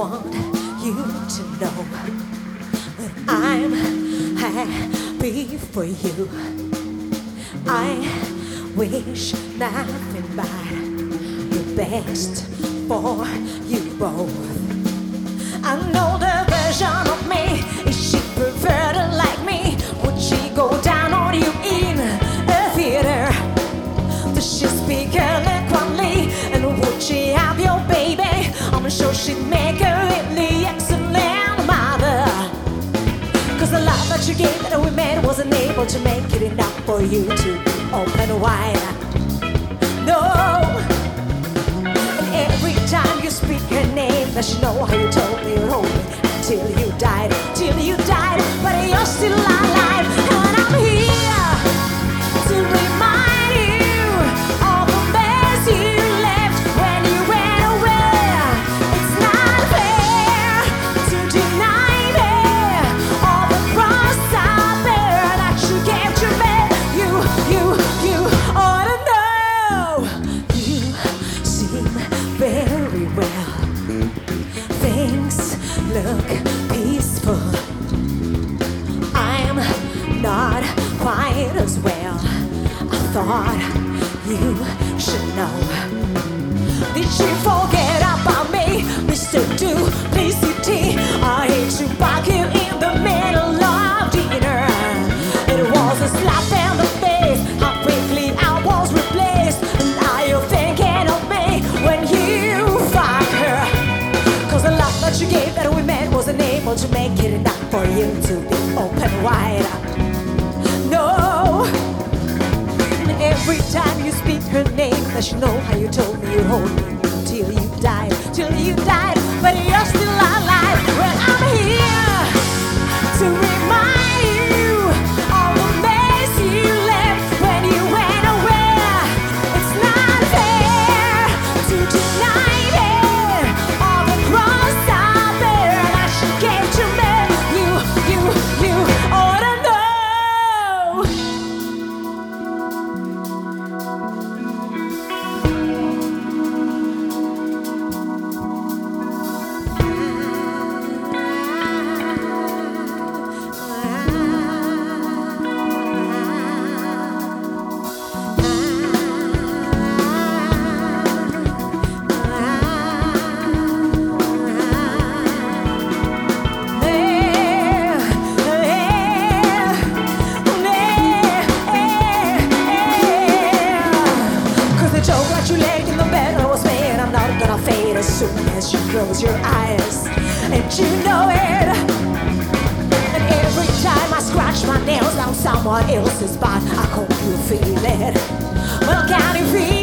want you to know that I'm happy for you. I wish nothing but the best for you both. I know the version of the love that you gave that we made wasn't able to make it enough for you to open wide. No. And every time you speak her name, does she know how you told me you'd hold me until you died, till you died, look peaceful. I'm not quite as well. I thought you should know. Did she forget about me, Mr. Duplicity? Enough for you to be open wide. No. And every time you speak her name, does she know how you told me you'd hold me till you died, till you soon as you close your eyes. And you know it. And every time I scratch my nails on someone else's spot, I hope you feel it. Well, can you feel